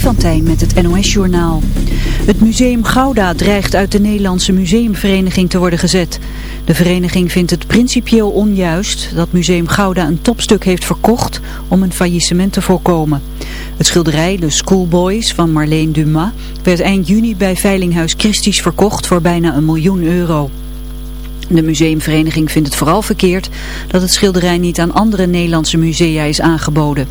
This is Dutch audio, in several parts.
Freddy met het NOS-journaal. Het museum Gouda dreigt uit de Nederlandse museumvereniging te worden gezet. De vereniging vindt het principieel onjuist dat museum Gouda een topstuk heeft verkocht om een faillissement te voorkomen. Het schilderij De Schoolboys van Marleen Dumas werd eind juni bij Veilinghuis Christie's verkocht voor bijna een miljoen euro. De museumvereniging vindt het vooral verkeerd dat het schilderij niet aan andere Nederlandse musea is aangeboden.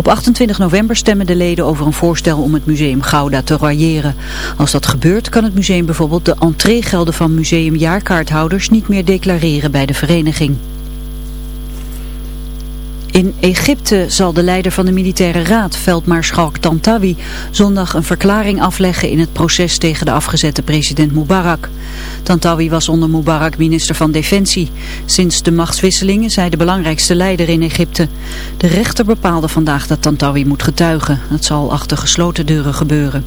Op 28 november stemmen de leden over een voorstel om het museum Gouda te royeren. Als dat gebeurt kan het museum bijvoorbeeld de entreegelden van museumjaarkaarthouders niet meer declareren bij de vereniging. In Egypte zal de leider van de militaire raad, veldmaarschalk Tantawi, zondag een verklaring afleggen in het proces tegen de afgezette president Mubarak. Tantawi was onder Mubarak minister van Defensie. Sinds de machtswisselingen is hij de belangrijkste leider in Egypte. De rechter bepaalde vandaag dat Tantawi moet getuigen. Het zal achter gesloten deuren gebeuren.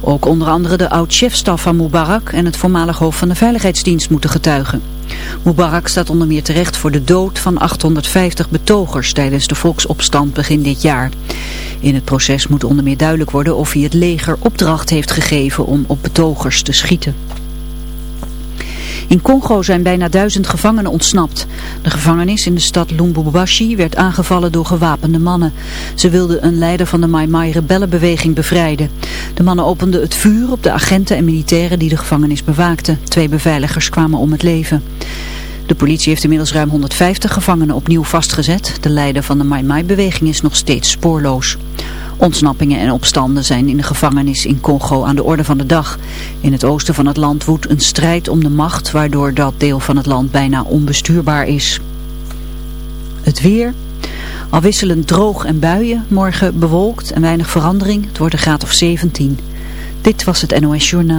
Ook onder andere de oud-chefstaf van Mubarak en het voormalig hoofd van de veiligheidsdienst moeten getuigen. Mubarak staat onder meer terecht voor de dood van 850 betogers tijdens de volksopstand begin dit jaar. In het proces moet onder meer duidelijk worden of hij het leger opdracht heeft gegeven om op betogers te schieten. In Congo zijn bijna duizend gevangenen ontsnapt. De gevangenis in de stad Lubumbashi werd aangevallen door gewapende mannen. Ze wilden een leider van de Mai Mai rebellenbeweging bevrijden. De mannen openden het vuur op de agenten en militairen die de gevangenis bewaakten. Twee beveiligers kwamen om het leven. De politie heeft inmiddels ruim 150 gevangenen opnieuw vastgezet. De leider van de Mai Mai-beweging is nog steeds spoorloos. Ontsnappingen en opstanden zijn in de gevangenis in Congo aan de orde van de dag. In het oosten van het land woedt een strijd om de macht, waardoor dat deel van het land bijna onbestuurbaar is. Het weer... Al droog en buien, morgen bewolkt en weinig verandering. Het wordt een graad of 17. Dit was het NOS Journaal.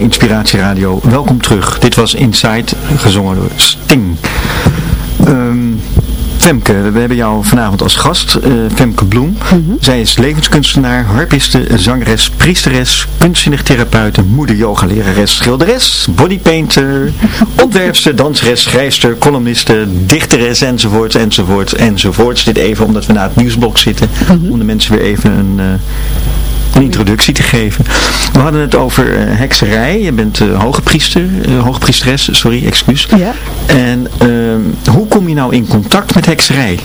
Luisteraars van Inspiratie Radio, welkom terug. Dit was Inside, gezongen door Sting. Ehm, Femke, we hebben jou vanavond als gast, uh, Femke Bloem. Zij is levenskunstenaar, harpiste, zangeres, priesteres, kunstzinnig therapeut, moeder yogalerares, schilderes, bodypainter, ontwerpster, danseres, schrijfster, columniste, dichteres enzovoort, enzovoort, enzovoort. Dit even omdat we na het nieuwsblok zitten, om de mensen weer even een... Uh, een introductie te geven. We hadden het over uh, hekserij. Je bent uh, hoge priester, uh, hoge priesteres, sorry, excuus. Ja. En ehm, hoe kom je nou in contact met hekserij?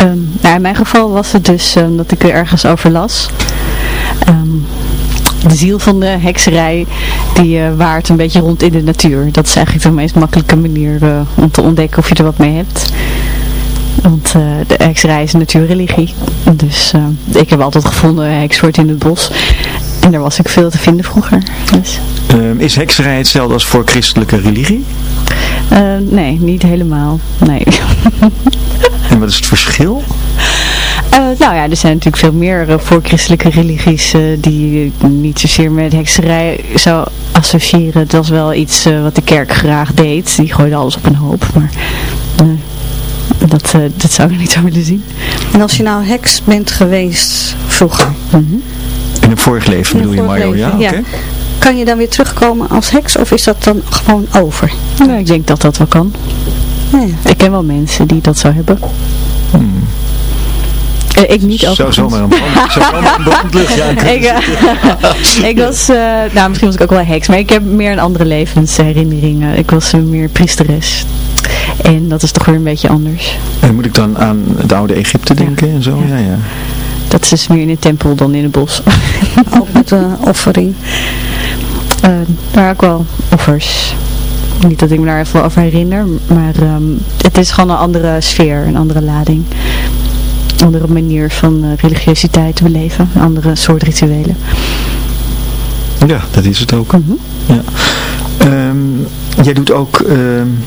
Um, nou in mijn geval was het dus um, dat ik er ergens over las. de ziel van de hekserij die waart een beetje rond in de natuur. Dat is eigenlijk de meest makkelijke manier om te ontdekken of je er wat mee hebt. Want uh, de hekserij is een natuurreligie. Dus uh, ik heb altijd gevonden heks wordt in het bos. En daar was ik veel te vinden vroeger. Dus. Um, is hekserij hetzelfde als voor christelijke religie? Uh, nee, niet helemaal. Nee. en wat is het verschil? Uh, nou ja, er zijn natuurlijk veel meer uh, voorchristelijke religies uh, die niet zozeer met hekserij zou associëren. Dat was wel iets wat de kerk graag deed. Die gooide alles op een hoop. Maar dat, uh, dat zou ik niet zo willen zien. En als je nou heks bent geweest vroeger. Mm -hmm. In een vorig leven bedoel je Mario? Ja, ja. Okay. Kan je dan weer terugkomen als heks of is dat dan gewoon over? Nou, ik denk dat dat wel kan. Ja. Ik ken wel mensen die dat zo hebben. Hmm. Uh, ik niet Zo, zomaar een brand. Ja, ik, uh, ik was, uh, nou misschien was ik ook wel heks, maar ik heb meer een andere levensherinneringen. Ik was meer priesteres. En dat is toch weer een beetje anders. En moet ik dan aan het oude Egypte denken ja. en zo? Ja. ja, ja. Dat is dus meer in een tempel dan in het bos. ook met de offering? Uh, daar ook wel offers. Niet dat ik me daar even over herinner, maar um, het is gewoon een andere sfeer, een andere lading. Een andere manier van uh, religiositeit te beleven, een andere soort rituelen. Ja, dat is het ook. Mm -hmm. ja. Um, jij doet ook... Um,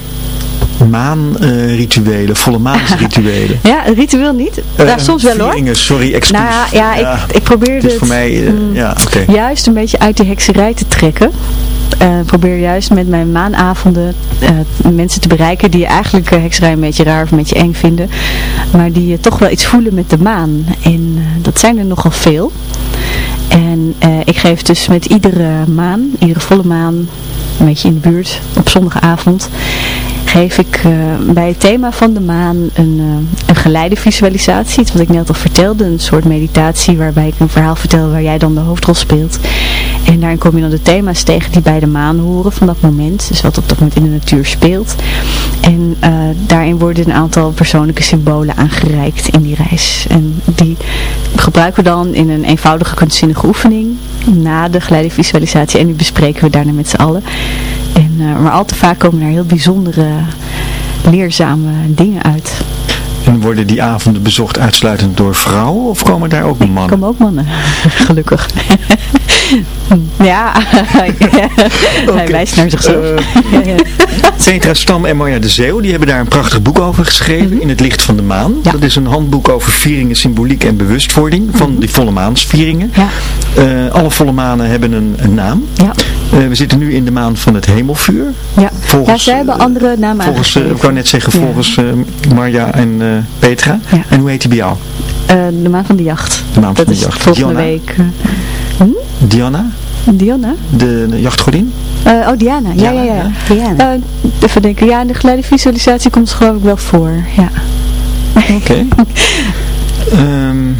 maanrituelen, uh, volle maansrituelen. ja, ritueel niet. Uh, ja, soms wel hoor. Sorry, excuus. Nou, ja, ja, ik, ik probeer het, is voor mij, uh, mm, ja, okay. juist een beetje uit die hekserij te trekken. probeer juist met mijn maanavonden mensen te bereiken die eigenlijk hekserij een beetje raar of een beetje eng vinden. Maar die toch wel iets voelen met de maan. En dat zijn er nogal veel. En ik geef dus met iedere maan, iedere volle maan, een beetje in de buurt, op zondagavond, geef ik uh, bij het thema van de maan een, uh, een geleide visualisatie. Iets wat ik net al vertelde. Een soort meditatie waarbij ik een verhaal vertel waar jij dan de hoofdrol speelt. En daarin kom je dan de thema's tegen die bij de maan horen van dat moment. Dus wat op dat moment in de natuur speelt. En uh, daarin worden een aantal persoonlijke symbolen aangereikt in die reis. En die gebruiken we dan in een eenvoudige kunstzinnige oefening. Na de geleide visualisatie. En die bespreken we daarna met z'n allen. En, uh, maar al te vaak komen er heel bijzondere, leerzame dingen uit. En worden die avonden bezocht uitsluitend door vrouwen of komen daar ook mannen? Er komen ook mannen, gelukkig. ja, hij wijst naar zichzelf. Uh, Centra Stam en Marja de Zeeuw, die hebben daar een prachtig boek over geschreven, mm -hmm. In het licht van de maan. Ja. Dat is een handboek over vieringen, symboliek en bewustwording van mm -hmm. die volle maansvieringen. Ja. Uh, alle volle manen hebben een, een naam. Ja. Uh, we zitten nu in de maan van het hemelvuur. Ja, volgens, ja zij hebben andere namen volgens, Ik wou net zeggen, volgens Marja en Petra. Ja. En hoe heet die bij jou? de maan van de jacht. De maan van dat de jacht. is volgende Diana. week. Hm? Diana? Diana? De, de jachtgodin? Uh, oh, Diana. Ja, ja, ja. ja. Diana. Uh, even denken. Ja, in de geleide visualisatie komt geloof ik wel voor. Ja. Oké. Okay. um,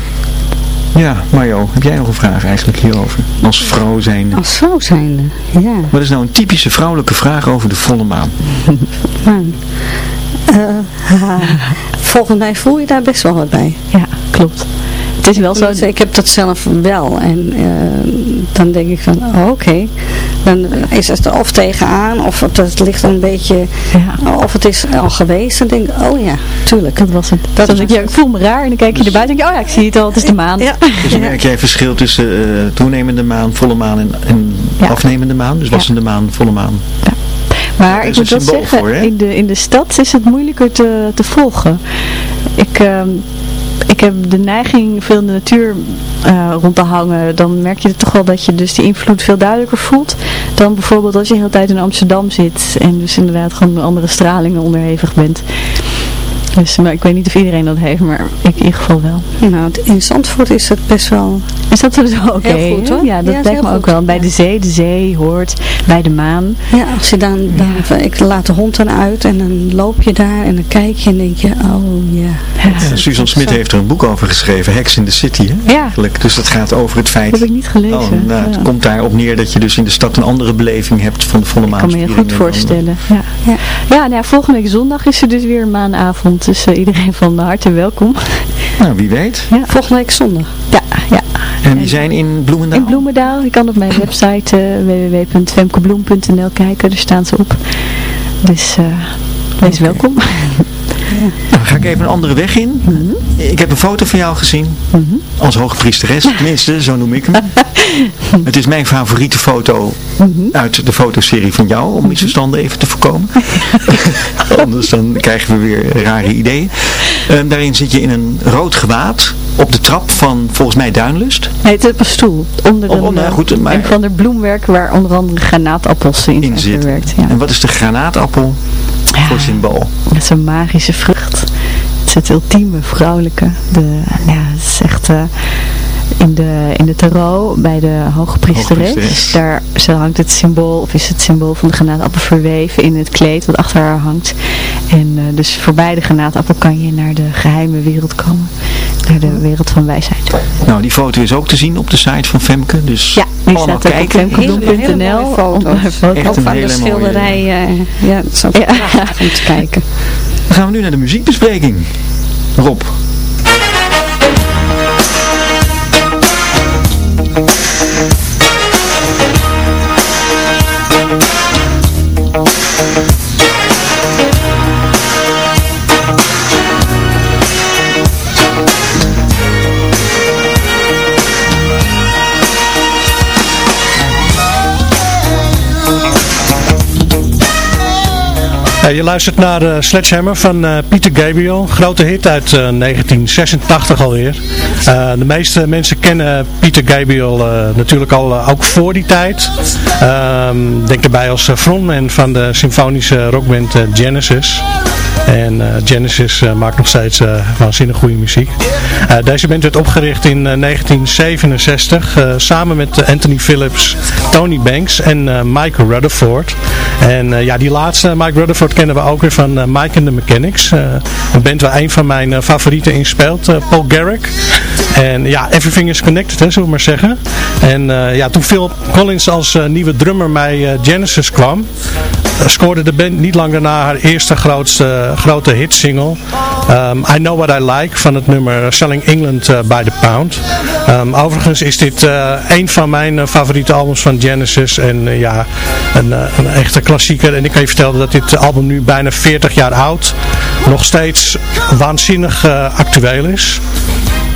ja, Mario, heb jij nog een vraag eigenlijk hierover? Als vrouw zijnde. Als vrouw zijnde, ja. Wat is nou een typische vrouwelijke vraag over de volle maan? maan. Uh, volgens mij voel je daar best wel wat bij. Ja, klopt. Is wel zo. Ik heb dat zelf wel. En uh, dan denk ik van, oh, oké. Okay. Dan is het er of tegenaan, of het, het ligt een beetje, ja. of het is al geweest. Dan denk ik, oh ja, tuurlijk. Dat was het. Dat was ik, ja, ik voel me raar en dan kijk je erbij en denk je, oh ja, ik zie het al, het is de maan. Ja. Dus merk jij verschil tussen uh, toenemende maan, volle maan en, en ja. afnemende maan? Dus wassende maan, volle maan? Ja. Maar ik moet wel zeggen, voor, in, de, in de stad is het moeilijker te, te volgen. Ik, uh, ik heb de neiging veel in de natuur eh, rond te hangen, dan merk je toch wel dat je dus die invloed veel duidelijker voelt. Dan bijvoorbeeld als je de hele tijd in Amsterdam zit en dus inderdaad gewoon andere stralingen onderhevig bent. Dus, maar ik weet niet of iedereen dat heeft, maar ik in ieder geval wel. Nou, in Zandvoort is het best wel... Is dat dus oké? Heel goed, hoor. Ja, dat Ja, lijkt me ook wel. Bij Ja. de zee, de zee hoort, bij de maan. Ja, als je dan, dan ik laat de hond dan uit en dan loop je daar en dan kijk je en denk je, oh ja. Ja, Susan Smit heeft er een boek over geschreven, Hex in the City. Hè? Ja. Eigenlijk. Dus dat gaat over het feit... Dat heb ik niet gelezen. Oh, nou, het Ja. komt daarop neer dat je dus in de stad een andere beleving hebt van de volle Ik kan me je goed voorstellen. Ja, Ja. ja. nou ja, volgende week zondag is er dus weer een maanavond. Dus eh, iedereen van harte welkom. Nou, wie weet. Volgende week zondag. Ja, ja. En die zijn in Bloemendaal? In Bloemendaal. Je kan op mijn website eh www.femkebloem.nl kijken. Daar staan ze op. Dus eh, wees welkom. Nou, ga ik even een andere weg in. Mhm. Ik heb een foto van jou gezien. Als hoogpriesteres. Tenminste, zo noem ik hem. Het is mijn favoriete foto Mhm. uit de fotoserie van jou. Om misverstanden even te voorkomen. Anders dan krijgen we weer rare ideeën. Ehm, daarin zit je in een rood gewaad. Op de trap van volgens mij Duinlust. Nee, het is op een stoel. Onder een, oh, goed, maar- een van de bloemwerk waar onder andere granaatappels in, In zijn zit. verwerkt. Ja. En wat is de granaatappel voor symbool? Dat is een magische vrucht. Het is het ultieme vrouwelijke. De, ja, het is echt eh, in, de, in de tarot bij de hoge priesteres. Hoogpriesteres. Daar zo hangt het symbool, of is het symbool van de granaatappel verweven in het kleed wat achter haar hangt. En eh, dus voorbij de granaatappel kan je naar de geheime wereld komen. Naar de wereld van wijsheid. Nou, die foto is ook te zien op de site van Femke. Dus Ja, die allemaal staat ook op kijken. Hele femkebloem.nl. foto. Echt Ook een van de mooie- schilderij. ja, het is ook Ja. prachtig om te kijken. Dan gaan we nu naar de muziekbespreking. Rob. Je luistert naar eh, Sledgehammer van eh, Peter Gabriel. Grote hit uit eh, 1986 alweer. Eh, de meeste mensen kennen Peter Gabriel natuurlijk al ook voor die tijd. Ehm, denk erbij als frontman van de symfonische rockband Genesis. En eh, Genesis eh, maakt nog steeds eh, waanzinnig goede muziek. Deze band werd opgericht in eh, 1967 eh, samen met Anthony Phillips, Tony Banks en Mike Rutherford. En ja, die laatste, Mike Rutherford, kennen we ook weer van Mike and the Mechanics. een band waar een van mijn favorieten in speelt, Paul Garrick. En ja, everything is connected, hè, zullen we maar zeggen. En ja, toen Phil Collins als nieuwe drummer bij Genesis kwam, scoorde de band niet lang daarna haar eerste grootste, grote hitsingle. Um, I Know What I Like van het nummer Selling England eh, by the Pound. Um, overigens is dit eh, een van mijn eh, favoriete albums van Genesis. En ja, een, een echte klassieker. En ik kan je vertellen dat dit album nu bijna 40 jaar oud nog steeds waanzinnig actueel is.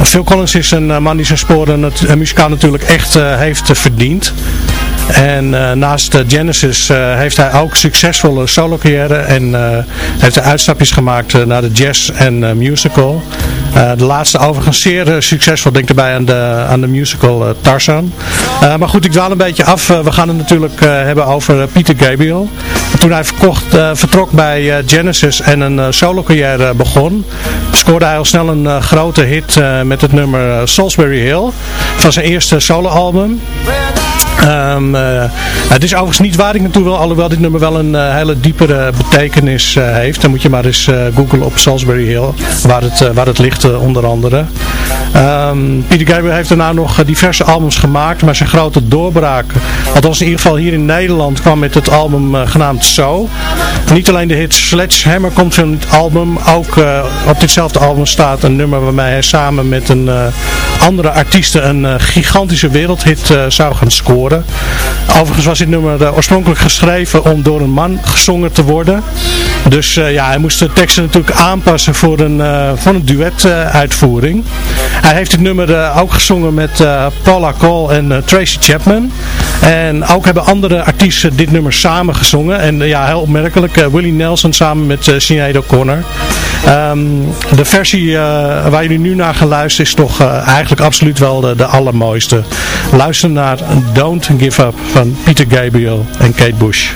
Phil Collins is een eh, man die zijn sporen nat- eh, muzikaal natuurlijk echt eh, heeft verdiend. En naast Genesis heeft hij ook succesvolle solo carrière en heeft hij uitstapjes gemaakt naar de jazz en musical. Eh, de laatste overigens zeer eh, succesvol, denk erbij aan de, aan de musical eh, Tarzan. Maar goed, ik dwaal een beetje af. We gaan het natuurlijk hebben over Peter Gabriel. Toen hij verkocht, vertrok bij Genesis en een solo carrière begon, scoorde hij al snel een grote hit met het nummer Salisbury Hill van zijn eerste soloalbum. Ehm, eh, het is overigens niet waar ik naartoe wil, alhoewel dit nummer wel een eh, hele diepere betekenis eh, heeft. Dan moet je maar eens googlen op Salisbury Hill, waar het, waar het ligt onder andere. Ehm, Peter Gabriel heeft daarna nog diverse albums gemaakt, maar zijn grote doorbraak, althans in ieder geval hier in Nederland, kwam met het album genaamd So. Niet alleen de hit Sledgehammer komt van het album, ook op ditzelfde album staat een nummer waarmee hij samen met een andere artiesten een gigantische wereldhit zou gaan scoren. Overigens was dit nummer eh, oorspronkelijk geschreven om door een man gezongen te worden. Dus eh, ja, hij moest de teksten natuurlijk aanpassen voor een, voor een duet eh, uitvoering. Hij heeft dit nummer ook gezongen met Paula Cole en Tracy Chapman. En ook hebben andere artiesten dit nummer samen gezongen. En ja, heel opmerkelijk, Willie Nelson samen met uh, Sinead O'Connor. Ehm, de versie uh, waar jullie nu naar gaan luisteren is toch uh, eigenlijk absoluut wel de, de allermooiste. Luister naar Don't Give Up van Peter Gabriel en Kate Bush.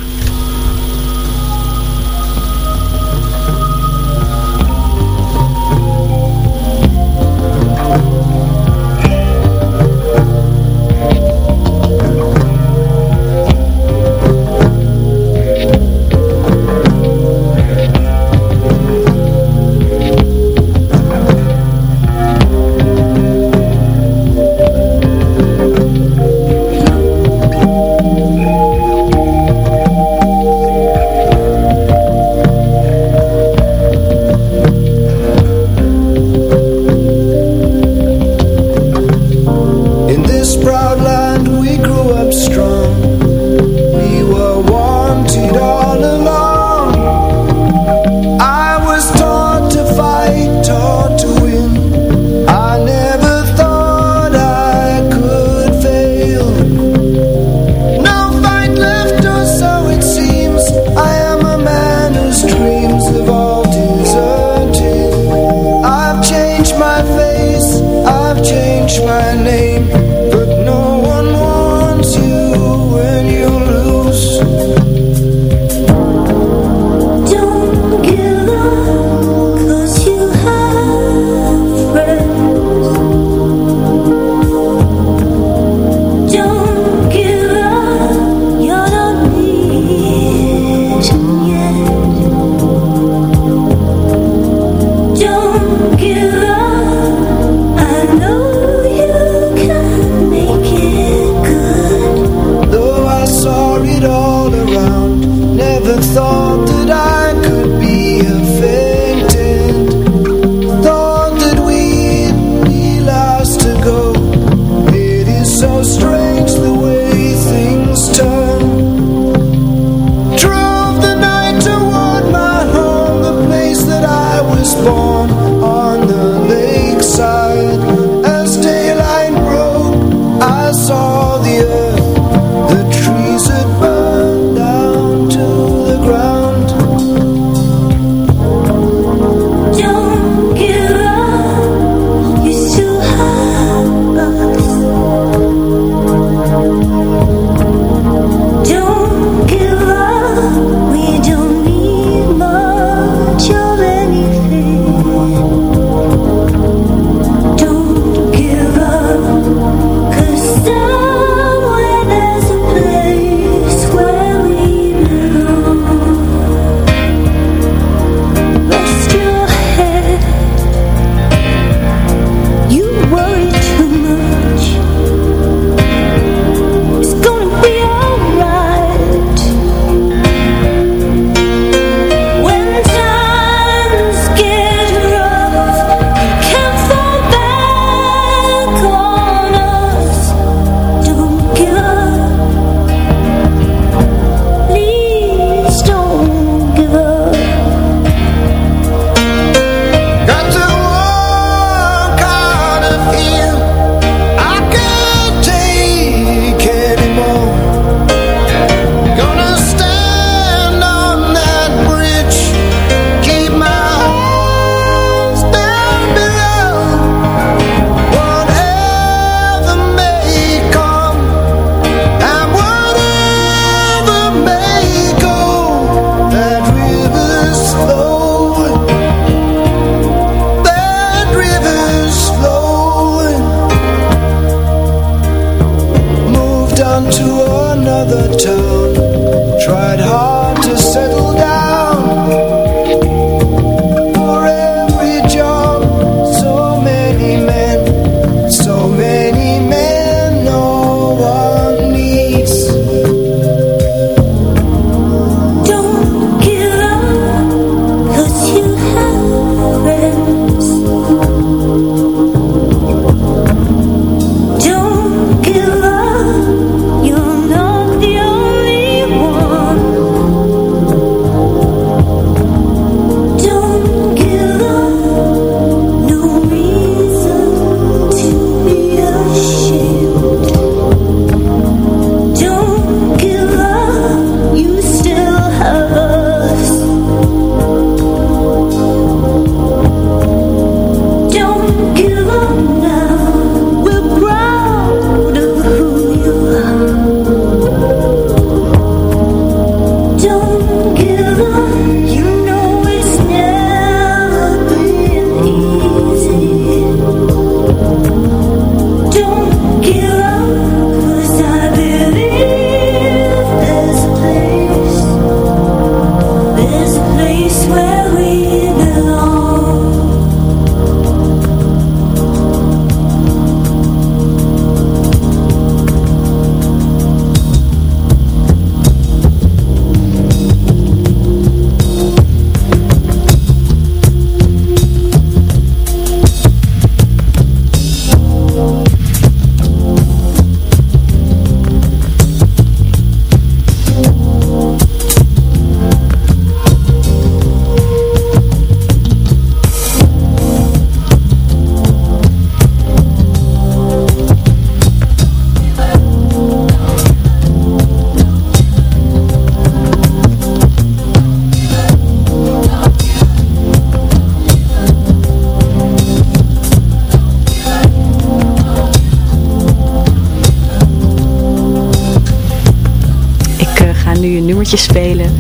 Spelen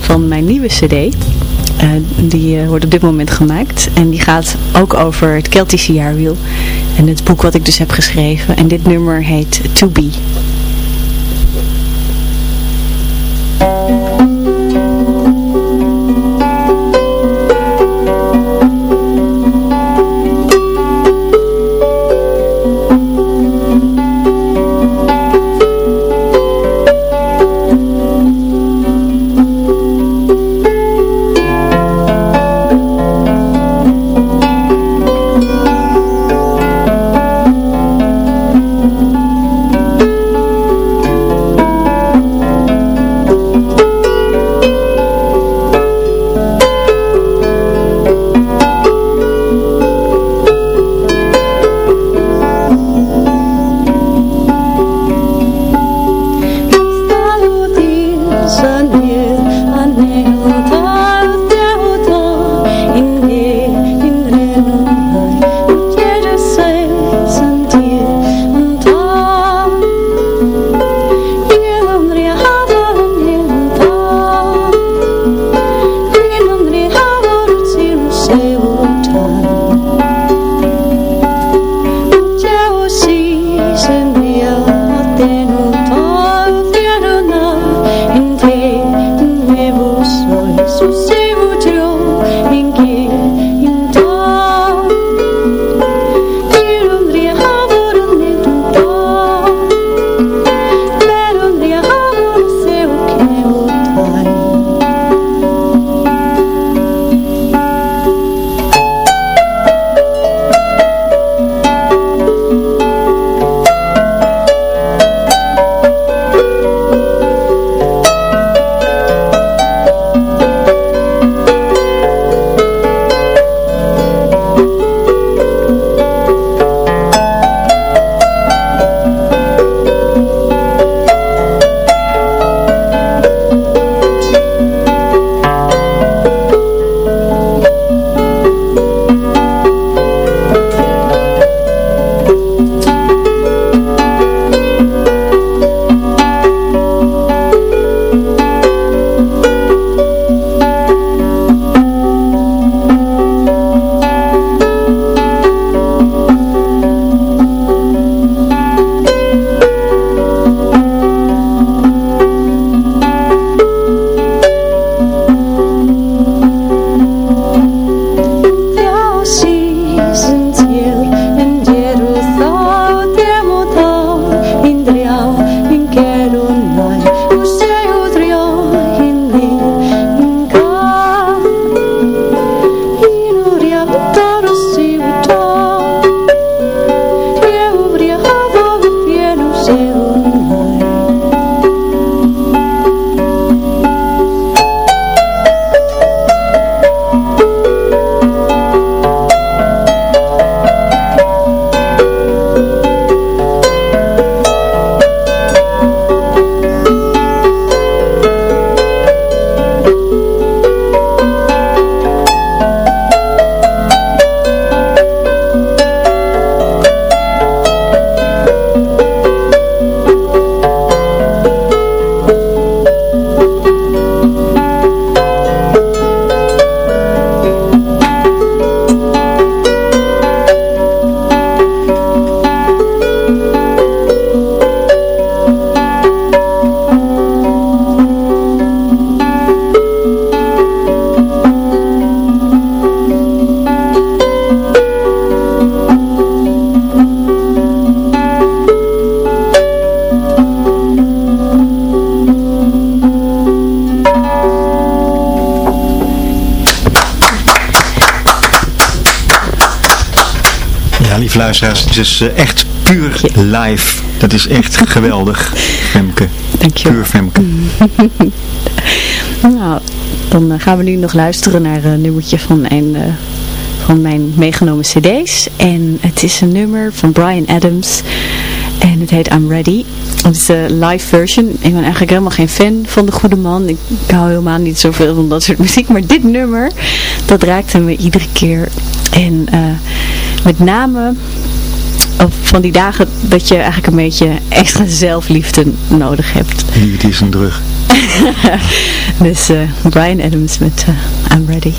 van mijn nieuwe cd. Uh, die uh, wordt op dit moment gemaakt. En die gaat ook over het Keltische jaarwiel. En het boek wat ik dus heb geschreven. En dit nummer heet To Be. Is uh, echt puur live. Dat is echt geweldig, Femke. Dankjewel. Puur Femke. nou, dan uh, gaan we nu nog luisteren naar een nummertje van een... van mijn meegenomen cd's. En het is een nummer van Brian Adams. En het heet I'm Ready. Het is de live version. Ik ben eigenlijk helemaal geen fan van de goede man. Ik, ik hou helemaal niet zoveel van dat soort muziek. Maar dit nummer, dat raakte me iedere keer. En uh, met name op van die dagen dat je eigenlijk een beetje extra zelfliefde nodig hebt. Liefde is een drug. dus uh, Brian Adams met uh, I'm Ready.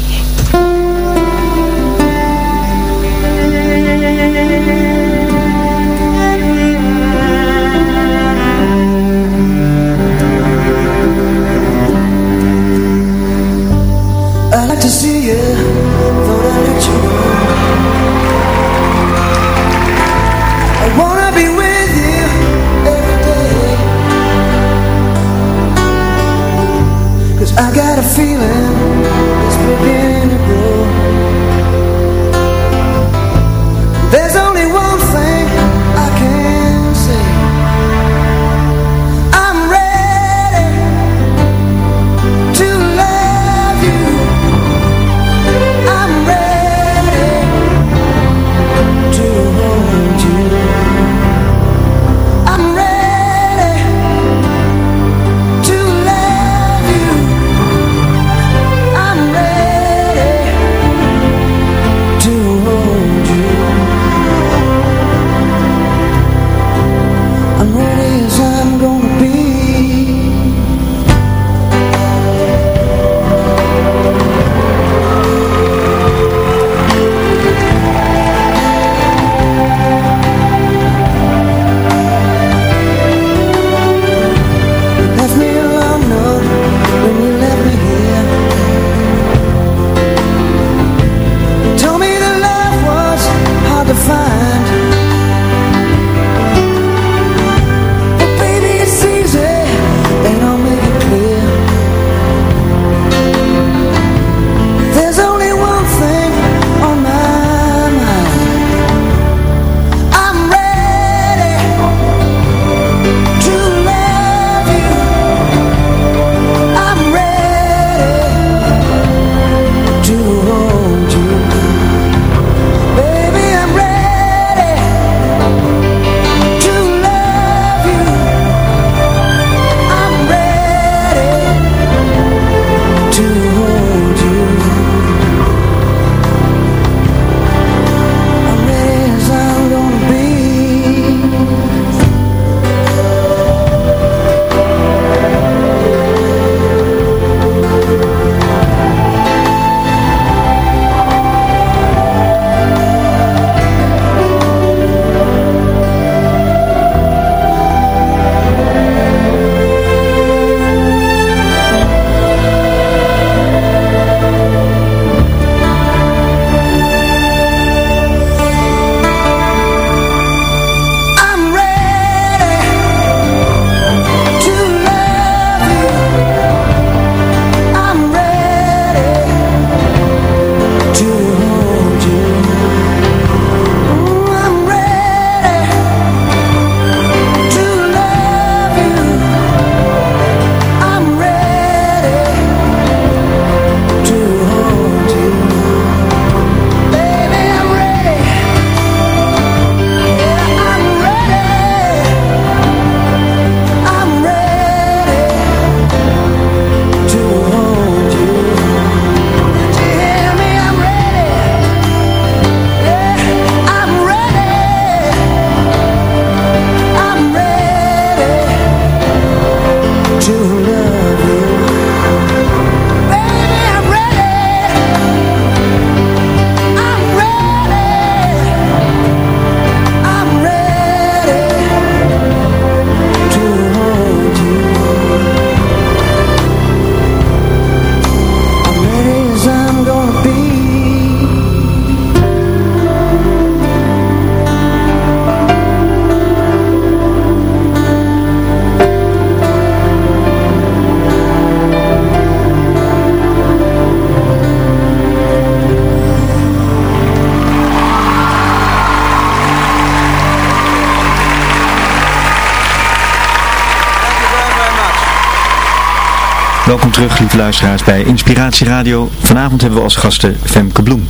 Terug, lieve luisteraars, bij Inspiratie Radio. Vanavond hebben we als gasten Femke Bloem.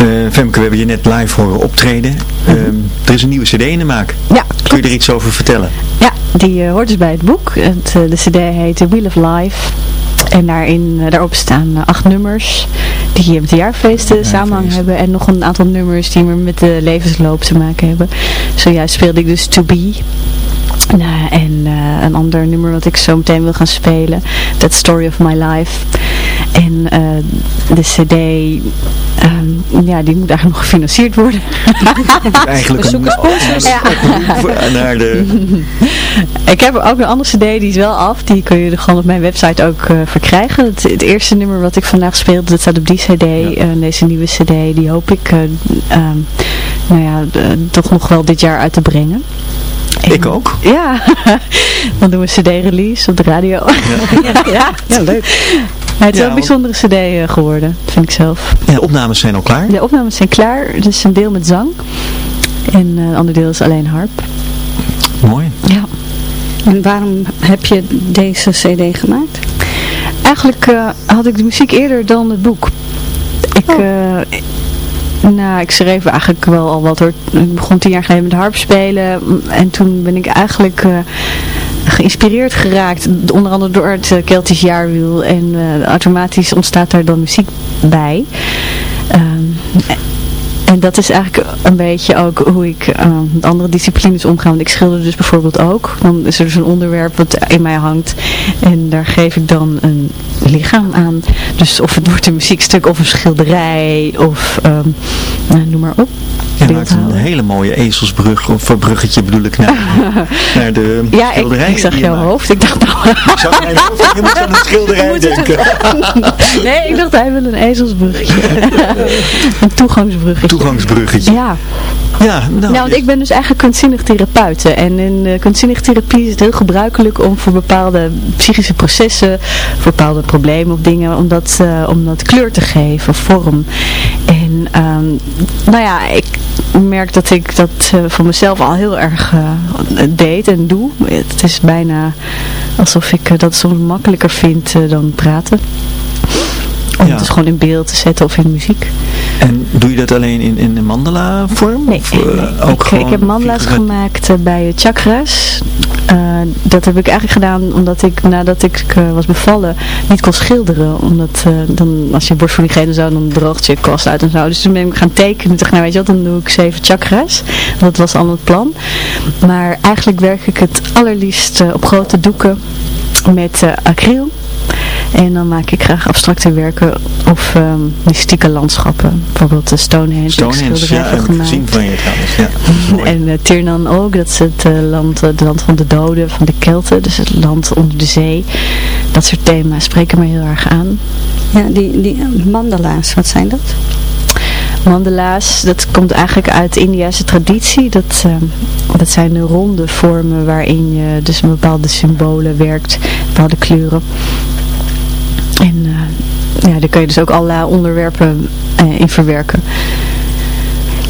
Uh, Femke, we hebben je net live horen optreden. Uh, er is een nieuwe cd in de maak. Ja. Kun je er iets over vertellen? Ja, die uh, hoort dus bij het boek. Het, de cd heet The Wheel of Life. En daarin, daarop staan acht nummers die met de jaarfeesten samenhang hebben. En nog een aantal nummers die met de levensloop te maken hebben. Zojuist speelde ik dus To Be. Nou, en eh, een ander nummer wat ik zo meteen wil gaan spelen. That Story of My Life. En eh, de cd, ehm, ja, die moet eigenlijk nog gefinancierd worden. Eigenlijk We zoeken sponsors. Ja. naar de... Ik heb ook een andere cd, die is wel af. Die kun je gewoon op mijn website ook eh, verkrijgen. Het, het eerste nummer wat ik vandaag speelde, dat staat op die cd. Eh, deze nieuwe cd, die hoop ik eh, ehm, nou ja, toch nog wel dit jaar uit te brengen. En- Ik ook. Ja, dan doen we een cd-release op de radio. Ja, Ja, leuk. Maar het is Ja, wel een bijzondere cd eh, geworden, vind ik zelf. Ja, de opnames zijn al klaar. De opnames zijn klaar. Het is een deel met zang. En eh, een ander deel is alleen harp. Mooi. Ja. En waarom heb je deze cd gemaakt? Eigenlijk eh, had ik de muziek eerder dan het boek. Ik, eh, nou, ik schreef eigenlijk wel al wat hoor. Ik begon tien jaar geleden met harp spelen. En toen ben ik eigenlijk eh, geïnspireerd geraakt. Onder andere door het eh, Keltisch jaarwiel. En eh, automatisch ontstaat daar dan muziek bij. Ehm, en dat is eigenlijk een beetje ook hoe ik met andere disciplines omga. Want ik schilder dus bijvoorbeeld ook. Dan is er dus een onderwerp wat in mij hangt. En daar geef ik dan een lichaam aan. Dus of het wordt een muziekstuk of een schilderij. Of um, nou, noem maar op. Je maakt een hele mooie ezelsbrug, of bruggetje bedoel ik, naar, naar de Ja, schilderij. ik zag jouw hoofd. Ik dacht, nou, Ik zag mijn hoofd, je moet aan een schilderij denken. nee, ik dacht hij wil een ezelsbruggetje. een toegangsbruggetje. Toegangsbruggetje. Ja, Ja, nou, want ik ben dus eigenlijk kunstzinnig therapeut. En in uh, kunstzinnig therapie is het heel gebruikelijk om voor bepaalde psychische processen, voor bepaalde problemen of dingen, om dat, uh, om dat kleur te geven, vorm. En um, nou ja, ik merk dat ik dat uh, voor mezelf al heel erg deed en doe. Het is bijna alsof ik dat soms makkelijker vind dan praten. Om ja. het dus gewoon in beeld te zetten of in muziek. En doe je dat alleen in, in de mandala vorm? Nee, of, nee, nee. Ik, ik, heb mandala's gemaakt uh, bij chakras. Uh, dat heb ik eigenlijk gedaan omdat ik nadat ik was bevallen niet kon schilderen. Omdat dan, als je borstvoeding geeft en zo, dan droogt je kwast uit en zo. Dus toen ben ik gaan tekenen. Toen nou weet je wat, dan doe ik zeven chakras. Dat was al het plan. Maar eigenlijk werk ik het allerliefst op grote doeken met acryl. En dan maak ik graag abstracte werken of um, mystieke landschappen. Bijvoorbeeld de Stonehenge. Stonehenge, ja, heb ik gezien van je trouwens. Ja. en uh, Tirnan ook, dat is het uh, land, het land van de doden, van de Kelten. Dus het land onder de zee. Dat soort thema's spreken me heel erg aan. Ja, die, die mandala's, wat zijn dat? Mandala's, dat komt eigenlijk uit de Indiase traditie. Dat, uh, dat zijn de ronde vormen waarin je dus bepaalde symbolen werkt, bepaalde kleuren. En uh, ja, daar kun je dus ook allerlei onderwerpen uh, in verwerken.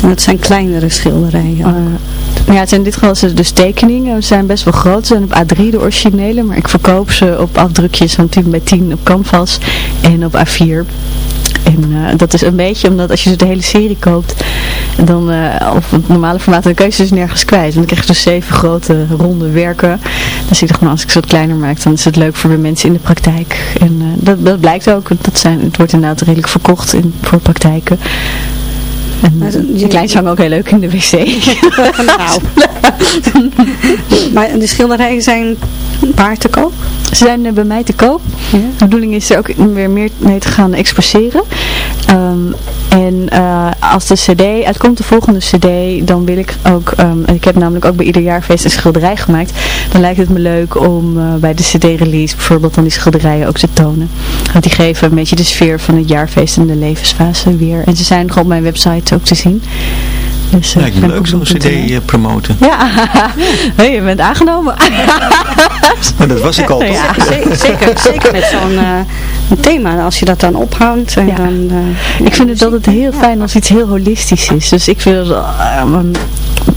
En dat zijn kleinere schilderijen? Uh, ja, het zijn in dit geval dus tekeningen. Ze zijn best wel groot. Ze zijn op A3 de originele, maar ik verkoop ze op afdrukjes van 10 bij 10 op canvas en op A4. En uh, dat is een beetje omdat als je de hele serie koopt, dan uh, op het normale formaat, dan kun je ze dus nergens kwijt. Want dan krijg je dus zeven grote ronde werken. Dus ik dacht, nou, als ik ze wat kleiner maak, dan is het leuk voor de mensen in de praktijk. En uh, dat, dat blijkt ook. Dat zijn, het wordt inderdaad redelijk verkocht in, voor praktijken. De kleintjes hangen ook heel leuk in de wc. nou. maar de schilderijen zijn waar te koop? Ze zijn uh, bij mij te koop. Ja. De bedoeling is er ook weer meer mee te gaan exposeren. Um, en uh, als de cd uitkomt, de volgende cd, dan wil ik ook, um, ik heb namelijk ook bij ieder jaarfeest een schilderij gemaakt. Dan lijkt het me leuk om uh, bij de cd-release bijvoorbeeld dan die schilderijen ook te tonen. Want die geven een beetje de sfeer van het jaarfeest en de levensfase weer. En ze zijn gewoon op mijn website ook te zien. Dus, uh, ja, ik wil ook zo'n cd uh, promoten. Ja, hey, je bent aangenomen. maar dat was ik al. Ja, zeker, zeker, zeker met zo'n uh, thema, als je dat dan ophangt. En ja. dan, ik vind het altijd heel fijn als iets heel holistisch is. Dus ik vind het uh,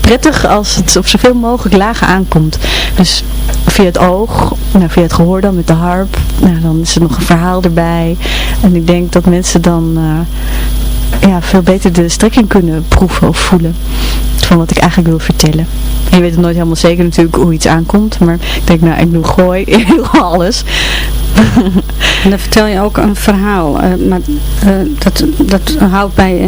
prettig als het op zoveel mogelijk lagen aankomt. Dus via het oog, nou, via het gehoor dan met de harp. Nou, dan is er nog een verhaal erbij. En ik denk dat mensen dan uh, ja, veel beter de strekking kunnen proeven of voelen van wat ik eigenlijk wil vertellen. En je weet het nooit helemaal zeker natuurlijk hoe iets aankomt, maar ik denk nou, ik doe gooi in alles. En dan vertel je ook een verhaal. eh, maar eh, dat, dat houdt bij, eh,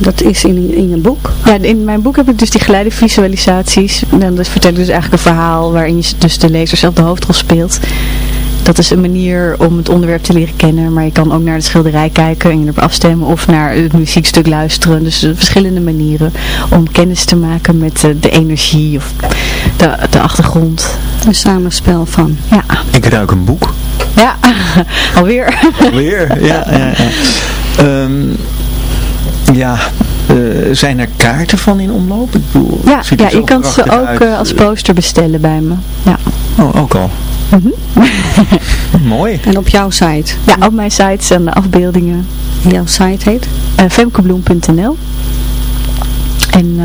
dat is in, in een boek. Ja, in mijn boek heb ik dus die geleide visualisaties. En dan vertel ik dus eigenlijk een verhaal waarin je dus de lezer zelf de hoofdrol speelt. Dat is een manier om het onderwerp te leren kennen. Maar je kan ook naar de schilderij kijken en je erop afstemmen. Of naar het muziekstuk luisteren. Dus verschillende manieren om kennis te maken met de energie of de, de achtergrond. Een samenspel van. Ja, Ik ruik een boek. Ja. alweer. Weer? Ja, ja, ja. Ehm, ja eh, zijn er kaarten van in omloop? Ik bedoel, Ja, ja je kan ze ook eh, als poster bestellen bij me. Ja. Oh, ook al. Mooi. En op jouw site. ja, op mijn site staan de afbeeldingen. Jouw site heet? uh, femkebloem.nl En eh,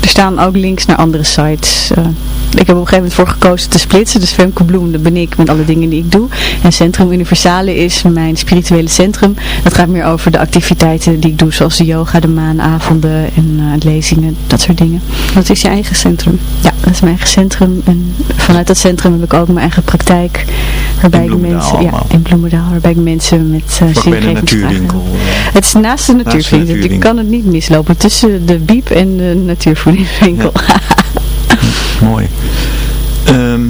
er staan ook links naar andere sites. Eh, ik heb op een gegeven moment voor gekozen te splitsen. Dus Femke Bloem, dat ben ik met alle dingen die ik doe. En Centrum Universale is mijn spirituele centrum. Dat gaat meer over de activiteiten die ik doe. Zoals de yoga, de maanavonden en eh, lezingen, dat soort dingen. Dat is je eigen centrum. Ja, dat is mijn eigen centrum. En vanuit dat centrum heb ik ook mijn eigen praktijk. Waarbij Bloemendaal mensen, ja, in Bloemendaal, waarbij mensen met uh, de natuurwinkel. Het is naast de natuurvrienden. Je natuurwinkel. kan het niet mislopen. Tussen de biep en de natuurvoedingswinkel. Mooi. Ehm,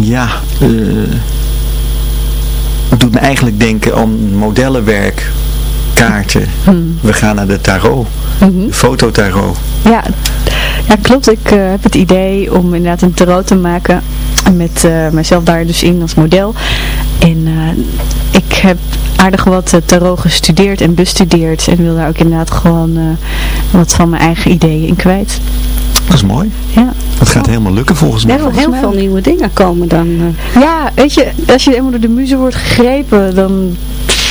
ja, eh, het doet me eigenlijk denken aan modellenwerk, kaarten. Hmm. We gaan naar de tarot, de fototarot. Ja, ja, klopt. Ik eh, heb het idee om inderdaad een tarot te maken met eh, mezelf daar dus in als model. En eh, ik heb aardig wat tarot gestudeerd en bestudeerd en wil daar ook inderdaad gewoon eh, wat van mijn eigen ideeën in kwijt. Dat is mooi. Ja. Dat gaat helemaal lukken volgens mij. Er gaan heel veel nieuwe dingen komen dan. ja, weet je, als je eenmaal door de muze wordt gegrepen, dan,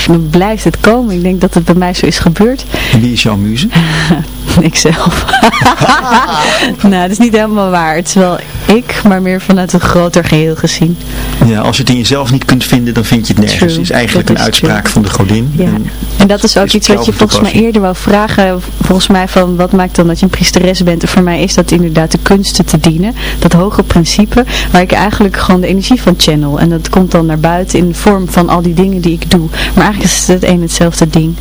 dan blijft het komen. Ik denk dat het bij mij zo is gebeurd. En wie is jouw muze? Ikzelf. nou, dat is niet helemaal waar. Het is wel ik, maar meer vanuit een groter geheel gezien. Ja, als je het in jezelf niet kunt vinden, dan vind je het nergens. True. Het is eigenlijk een is uitspraak true. van de godin. Ja. En En dat is ook is iets wat je volgens mij eerder wou vragen. Volgens mij van wat maakt dan dat je een priesteres bent. En voor mij is dat inderdaad de kunsten te dienen. Dat hoge principe waar ik eigenlijk gewoon de energie van channel. En dat komt dan naar buiten in de vorm van al die dingen die ik doe. Maar eigenlijk is het een en hetzelfde ding.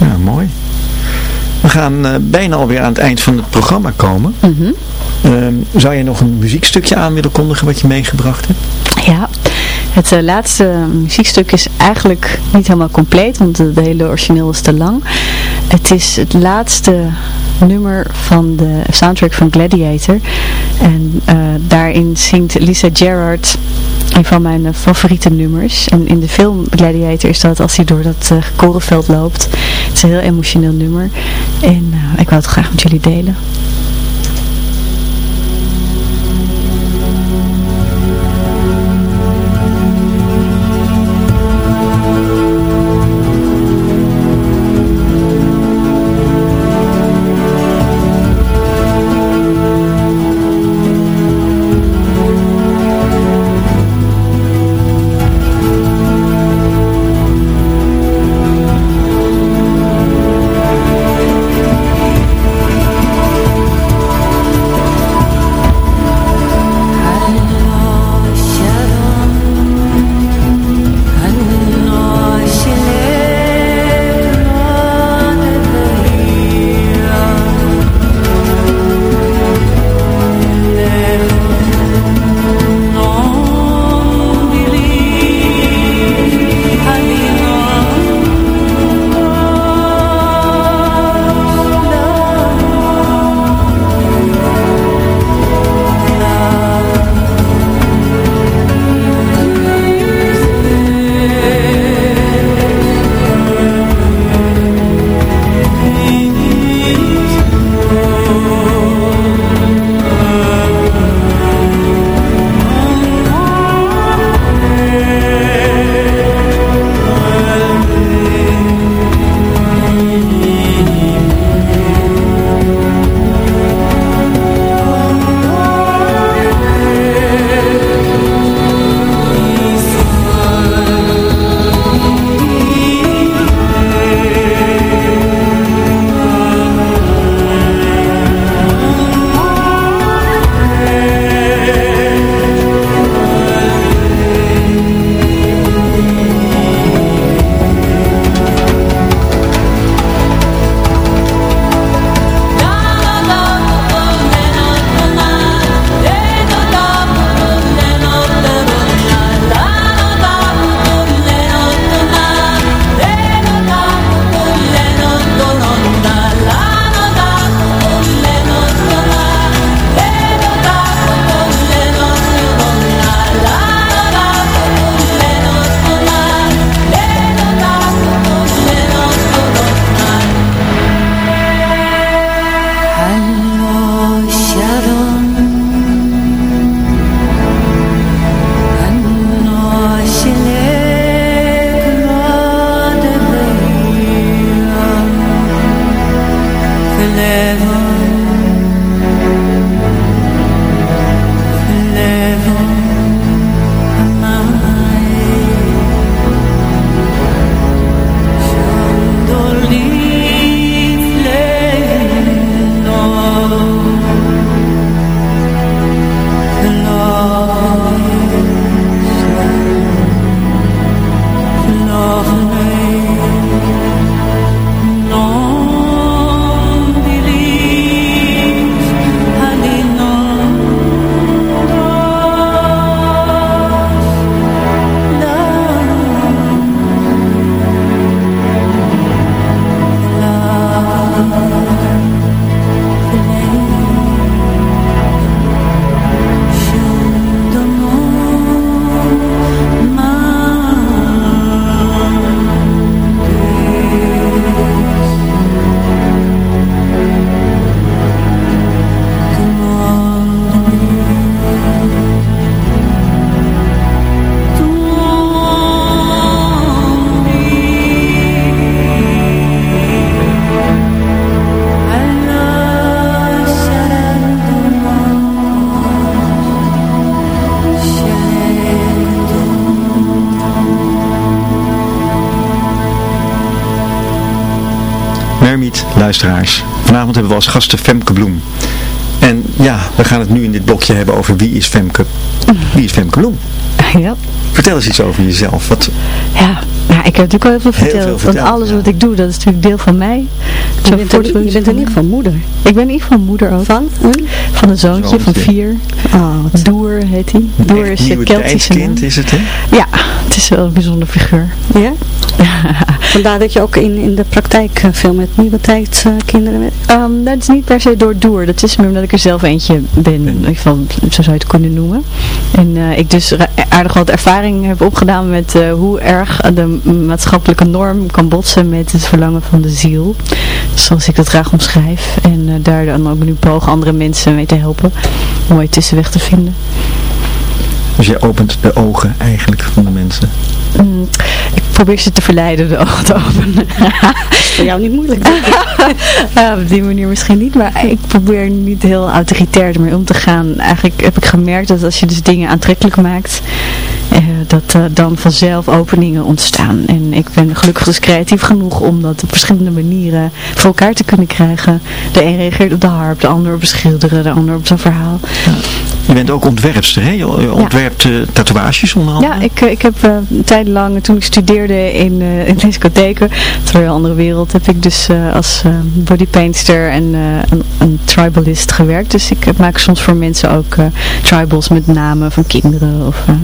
ja, mooi. We gaan eh, bijna alweer aan het eind van het programma komen. Mhm. Ehm, zou je nog een muziekstukje aan willen kondigen wat je meegebracht hebt? Ja, het eh, laatste muziekstuk is eigenlijk niet helemaal compleet, want de hele origineel is te lang. Het is het laatste nummer van de soundtrack van Gladiator. En eh, daarin zingt Lisa Gerrard een van mijn eh, favoriete nummers. En in de film Gladiator is dat als hij door dat eh, korenveld loopt. Het is een heel emotioneel nummer. En eh, ik wou het graag met jullie delen. Luisteraars. Vanavond hebben we als gasten Femke Bloem. En ja, we gaan het nu in dit blokje hebben over wie is Femke, wie is Femke Bloem. Ja. Vertel eens iets over jezelf. Wat, Ja, nou, ik heb natuurlijk al heel veel Heel verteld. want alles ja. wat ik doe, dat is natuurlijk deel van mij. Je bent, je bent in ieder geval moeder. Ik ben in ieder geval moeder ook. Van? Een? Van een zoontje, van vier. Oh, Doer heet hij. Doer is een nieuwe Keltische tijdskind is het, hè? Ja, het is wel een bijzonder figuur. Ja? Vandaar dat je ook in, in de praktijk eh, veel met nieuwe tijdskinderen werkt. Ehm, dat is niet per se door Doer. Dat is meer omdat ik er zelf eentje ben. Ieder geval, zo zou je het kunnen noemen. En eh, ik dus aardig wat ervaring heb opgedaan met eh, hoe erg de maatschappelijke norm kan botsen met het verlangen van de ziel. Zoals ik dat graag omschrijf. En eh, daar dan ook nu pogen andere mensen mee te helpen. Een mooie tussenweg te vinden. Dus je opent de ogen eigenlijk van de mensen. Mm, ik probeer ze te verleiden de ogen te openen. Voor jou niet moeilijk. Ja, op die manier misschien niet, maar ik probeer niet heel autoritair ermee om te gaan. Eigenlijk heb ik gemerkt dat als je dus dingen aantrekkelijk maakt, eh, dat eh, dan vanzelf openingen ontstaan. En ik ben gelukkig dus creatief genoeg om dat op verschillende manieren voor elkaar te kunnen krijgen. De een reageert op de harp, de ander op schilderen, de ander op zijn verhaal. Je bent ook ontwerpster, hè? Je je ontwerpt eh, tatoeages onder andere. Ja, ik, eh, ik heb eh, een tijd lang, toen ik studeerde in, eh in discotheken, terwijl een andere wereld, heb ik dus eh, als eh, bodypainter en eh, een, een tribalist gewerkt. Dus ik eh, maak soms voor mensen ook eh, tribals met namen van kinderen of eh,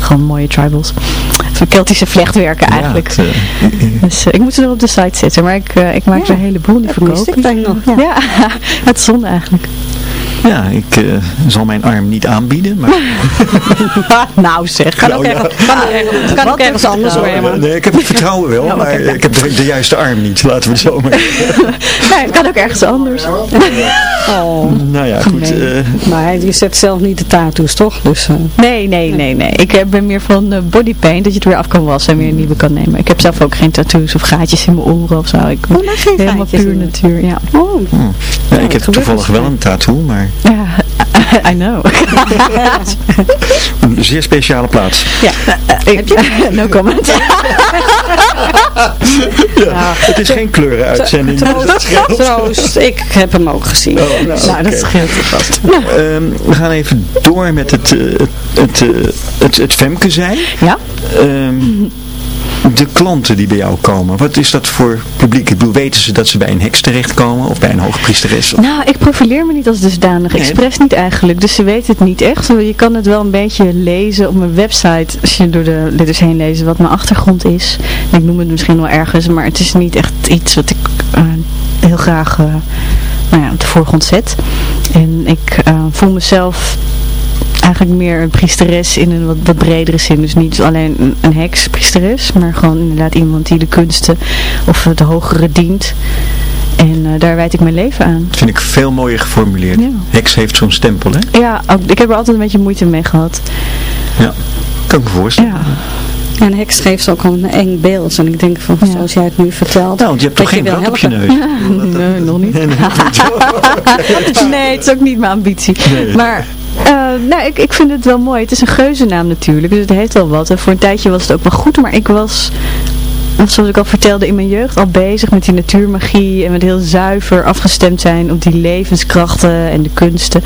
gewoon mooie tribals. Van Keltische vlechtwerken eigenlijk. Ja, het, eh, Dus eh, ik moet ze nog op de site zetten, maar ik, eh, ik maak er een heleboel die verkoop. ik dan nog. Ja. Ja, het is zonde eigenlijk. Ja, ik eh, zal mijn arm niet aanbieden, maar... nou zeg. Kan ook Nou, ja. ergens, kan ook ergens, kan ook ergens anders hoor. Nee, ik heb het vertrouwen wel, Ja, maar ik heb de, de juiste arm niet, laten we het zo maar Nee, het kan ook ergens anders. Oh. Nou ja, goed. Eh, Maar je zet zelf niet de tattoos, toch? Dus, eh, Nee, nee, nee, nee. Ik ben meer van eh, bodypaint, dat je het weer af kan wassen en weer een nieuwe kan nemen. Ik heb zelf ook geen tattoos of gaatjes in mijn oren of zo. Ik ben Oh, geen helemaal puur natuur, ja. oh. hm. ja, ik heb gebeurt toevallig wel een tattoo, maar Ja, I know. een zeer speciale plaats. ja. Heb je? no comment. Ja, het is geen kleurenuitzending. dus dat scheelt. Troost, ik heb hem ook gezien. Oh, nou, nou, dat oké. scheelt vast. Ehm, we gaan even door met het, eh, het, het, eh, het, het Femke zijn. Ja? Ehm, de klanten die bij jou komen, wat is dat voor publiek? Ik bedoel, weten ze dat ze bij een heks terechtkomen of bij een hoogpriesteres? Of- Nou, ik profileer me niet als dusdanig. Nee. Expres niet eigenlijk. Dus ze weten het niet echt. Je kan het wel een beetje lezen op mijn website. Als je door de letters heen leest wat mijn achtergrond is. Ik noem het misschien wel ergens. Maar het is niet echt iets wat ik eh, heel graag eh, nou ja, op de voorgrond zet. En ik eh, voel mezelf eigenlijk meer een priesteres in een wat, wat bredere zin. Dus niet alleen een, een heks, priesteres, maar gewoon inderdaad iemand die de kunsten of de hogere dient. En eh, daar wijd ik mijn leven aan. Dat vind ik veel mooier geformuleerd. Ja. Heks heeft zo'n stempel, hè? Ja, ook, ik heb er altijd een beetje moeite mee gehad. Ja. Kan ik me voorstellen. Ja, En heks geeft ook een eng beeld. En ik denk, van, Ja. zoals jij het nu vertelt. Nou, want je hebt toch geen brand op je neus? nee, nog niet. Nee, het is ook niet mijn ambitie. Nee. Maar eh, nou, ik, ik vind het wel mooi. Het is een geuzennaam natuurlijk, dus het heeft wel wat. En voor een tijdje was het ook wel goed, maar ik was... Zoals ik al vertelde in mijn jeugd al bezig met die natuurmagie en met heel zuiver afgestemd zijn op die levenskrachten en de kunsten.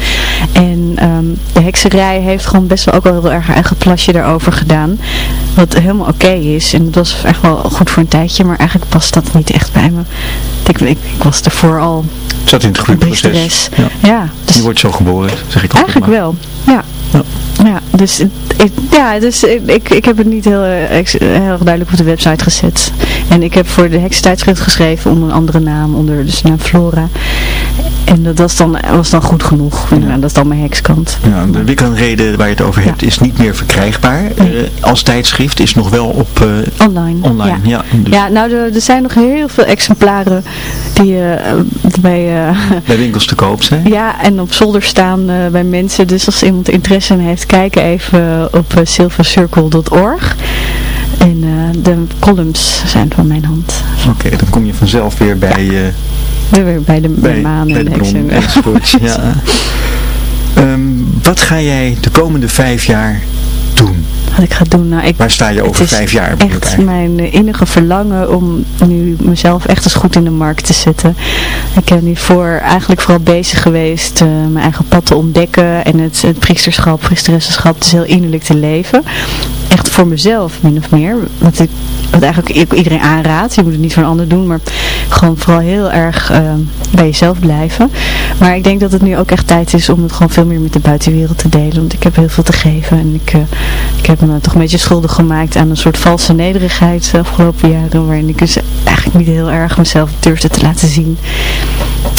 En ehm, de hekserij heeft gewoon best wel ook wel heel erg haar eigen plasje daarover gedaan. Wat helemaal oké is. En dat was echt wel goed voor een tijdje, maar eigenlijk past dat niet echt bij me. Ik, ik, ik was ervoor al Het zat in het een groeiproces. Ja. Ja, dus Je wordt zo geboren, zeg ik altijd Eigenlijk maar. wel, ja. Ja. Ja, dus, ik, ja, dus ik, ik, heb het niet heel, eh, heel erg duidelijk op de website gezet. En ik heb voor de hekstijdschrift geschreven onder een andere naam, onder de naam Flora. En dat was dan, was dan goed genoeg. En, nou, dat is dan mijn hekskant. Ja, de Wiccanrede waar je het over hebt is niet meer verkrijgbaar. Nee. Eh, als tijdschrift is nog wel op eh, Online. online. Ja. Ja. dus Ja, nou, er, er zijn nog heel veel exemplaren die eh, bij, Bij winkels te koop zijn. ja, en op zolder staan bij mensen. Dus als iemand interesse in heeft, kijk even op silvercircle.org. En de columns zijn van mijn hand. Oké, dan kom je vanzelf weer bij, Weer bij de, bij bij, maan bij en de bron ja. Ehm, wat ga jij de komende vijf jaar doen? Wat ik ga doen? Nou, ik, Waar sta je over het vijf jaar? ik echt mijn innige verlangen om nu mezelf echt eens goed in de markt te zetten. Ik heb hiervoor eigenlijk vooral bezig geweest eh, mijn eigen pad te ontdekken en het, het priesterschap, priesteressenschap dus heel innerlijk te leven. Echt voor mezelf, min of meer. Wat ik wat eigenlijk iedereen aanraad. Je moet het niet voor een ander doen, maar gewoon vooral heel erg eh, bij jezelf blijven. Maar ik denk dat het nu ook echt tijd is om het gewoon veel meer met de buitenwereld te delen. Want ik heb heel veel te geven en ik, eh, ik heb me toch een beetje schuldig gemaakt aan een soort valse nederigheid de afgelopen jaren. Waarin ik dus eigenlijk niet heel erg mezelf durfde te laten zien.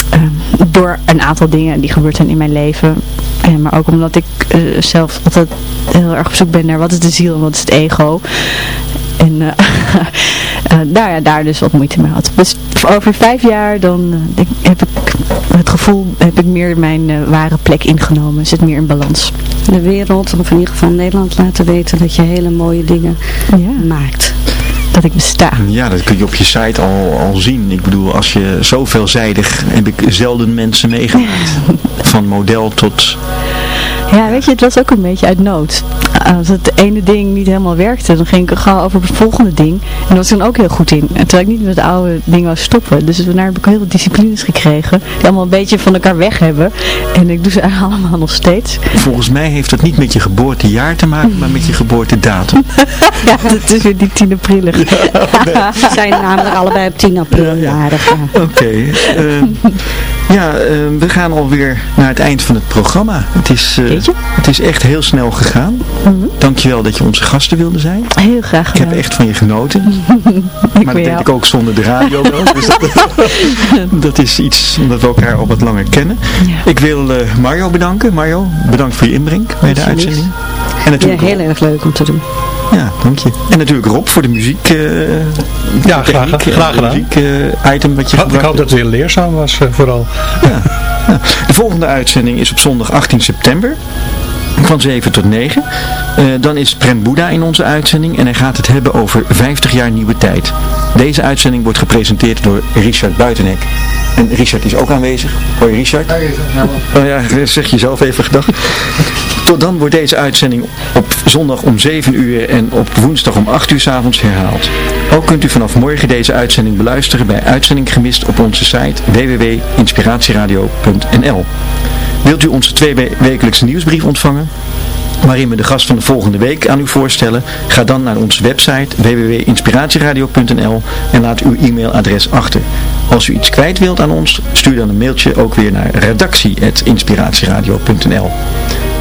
Ehm, door een aantal dingen die gebeurd zijn in mijn leven. En, maar ook omdat ik eh, zelf altijd heel erg op zoek ben naar wat is de ziel en wat is het ego. En eh, eh, daar, ja, daar dus wat moeite mee had. Dus over vijf jaar dan eh, denk- heb ik het gevoel, heb ik meer mijn eh, ware plek ingenomen. Zit meer in balans. De wereld, of in ieder geval Nederland, laten weten dat je hele mooie dingen Ja, maakt. dat ik besta. Ja, dat kun je op je site al, al zien. Ik bedoel, als je zo veelzijdig heb ik zelden mensen meegemaakt. Van model tot... Ja, weet je, het was ook een beetje uit nood. Als het ene ding niet helemaal werkte, dan ging ik gauw over het volgende ding. En daar was ik dan ook heel goed in. En terwijl ik niet met het oude ding wou stoppen. Dus daarna heb ik heel veel disciplines gekregen. Die allemaal een beetje van elkaar weg hebben. En ik doe ze allemaal nog steeds. Volgens mij heeft het niet met je geboortejaar te maken, maar met je geboortedatum. Ja, dat is weer die 10 april. Ze zijn namelijk allebei op 10 april jarig. ja. Oké. ehm, ja, ehm, we gaan alweer naar het eind van het programma. Het is, eh, het is echt heel snel gegaan. Dankjewel dat je onze gasten wilde zijn. Heel graag Ik heb echt van je genoten. Maar dat denk ik ook zonder de radio wel. Dus dat, dat is iets omdat we elkaar al wat langer kennen. Ja. Ik wil eh, Mario bedanken. Mario, bedankt voor je inbreng bij de uitzending. En Ja, natuurlijk heel erg leuk om te doen. Ja, dank je. En natuurlijk Rob voor de muziek. eh, Ja, graag, techniek, eh, graag gedaan. muziek eh, item wat je Ik gebracht hoop dat het weer leerzaam was, vooral. De volgende uitzending is op zondag 18 september. Van 7 tot 9. Eh, dan is Prem Boeddha in onze uitzending en hij gaat het hebben over 50 jaar nieuwe tijd. Deze uitzending wordt gepresenteerd door Richard Buitenek. En Richard is ook aanwezig. Hoi Richard. Oh ja, zeg je zelf even gedag. Tot dan wordt deze uitzending op zondag om 7 uur en op woensdag om 8 uur 's avonds herhaald. Ook kunt u vanaf morgen deze uitzending beluisteren bij Uitzending Gemist op onze site www.inspiratieradio.nl Wilt u onze tweewekelijkse nieuwsbrief ontvangen? waarin we de gast van de volgende week aan u voorstellen. Ga dan naar onze website www.inspiratieradio.nl en laat uw e-mailadres achter. Als u iets kwijt wilt aan ons, stuur dan een mailtje ook weer naar redactie.inspiratieradio.nl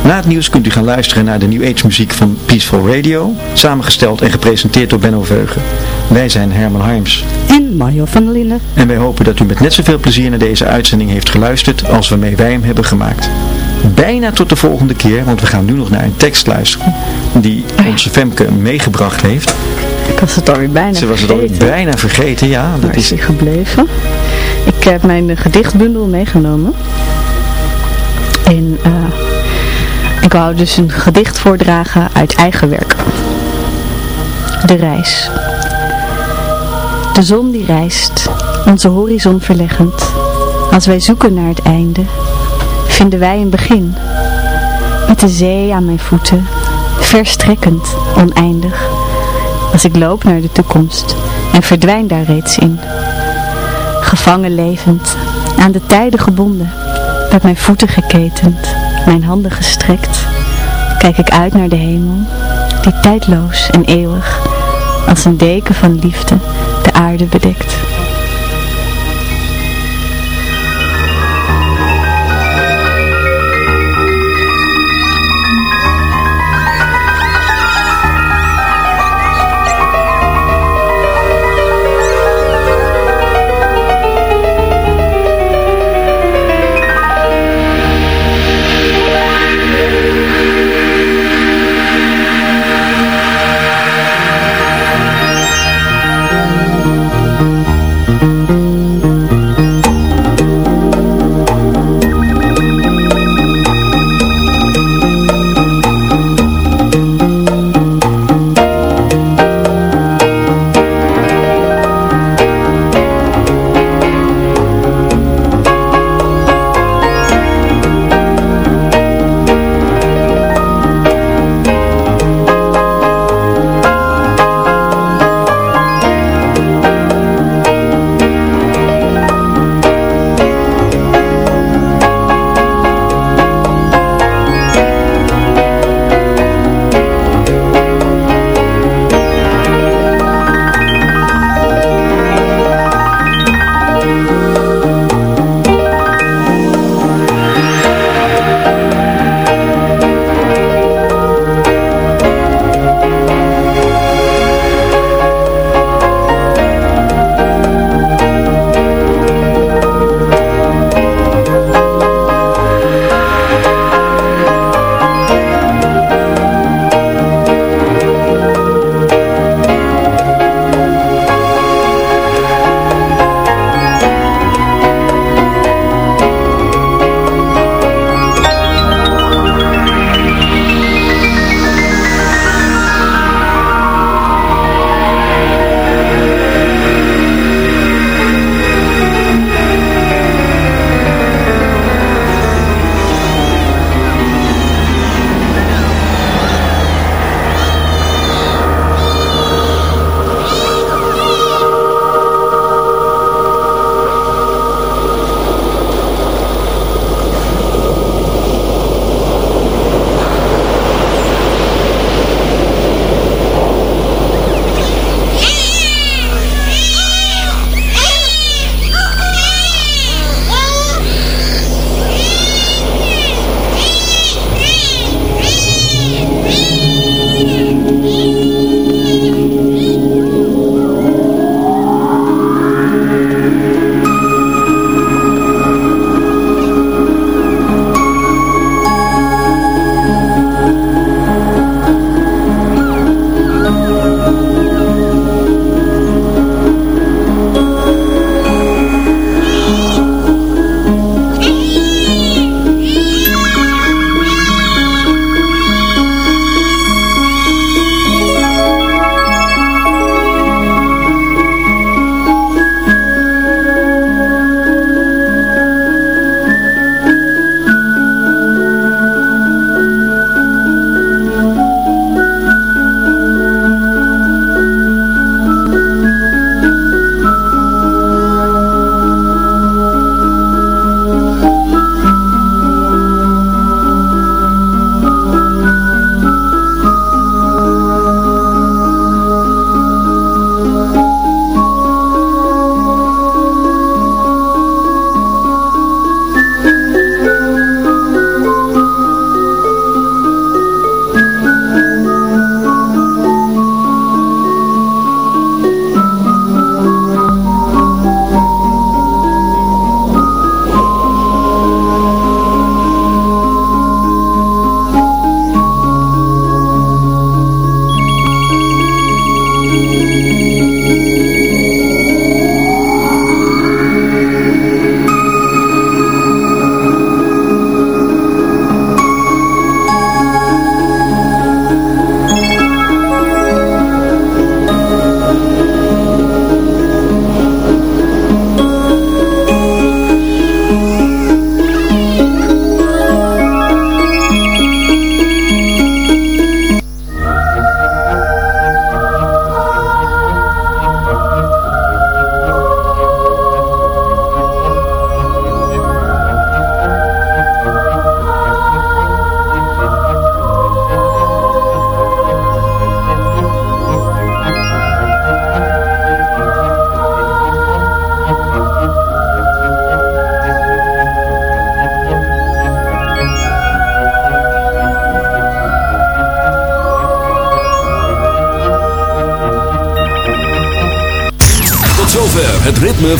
Na het nieuws kunt u gaan luisteren naar de New Age muziek van Peaceful Radio, samengesteld en gepresenteerd door Benno Veugen. Wij zijn Herman Harms En Mario van der Linden. en wij hopen dat u met net zoveel plezier naar deze uitzending heeft geluisterd als waarmee wij hem hebben gemaakt. Bijna tot de volgende keer, want we gaan nu nog naar een tekst luisteren die onze Femke meegebracht heeft. Ik was het alweer bijna Ze was het alweer vergeten. bijna vergeten, ja. Dat Waar is hij gebleven? Ik heb mijn gedichtbundel meegenomen. En eh, ik wou dus een gedicht voordragen uit eigen werk. De reis. De zon die reist, onze horizon verleggend. Als wij zoeken naar het einde, vinden wij een begin. Met de zee aan mijn voeten, verstrekkend, oneindig. Als ik loop naar de toekomst en verdwijn daar reeds in. Gevangen levend, aan de tijden gebonden, met mijn voeten geketend, mijn handen gestrekt, kijk ik uit naar de hemel, die tijdloos en eeuwig, als een deken van liefde, de aarde bedekt.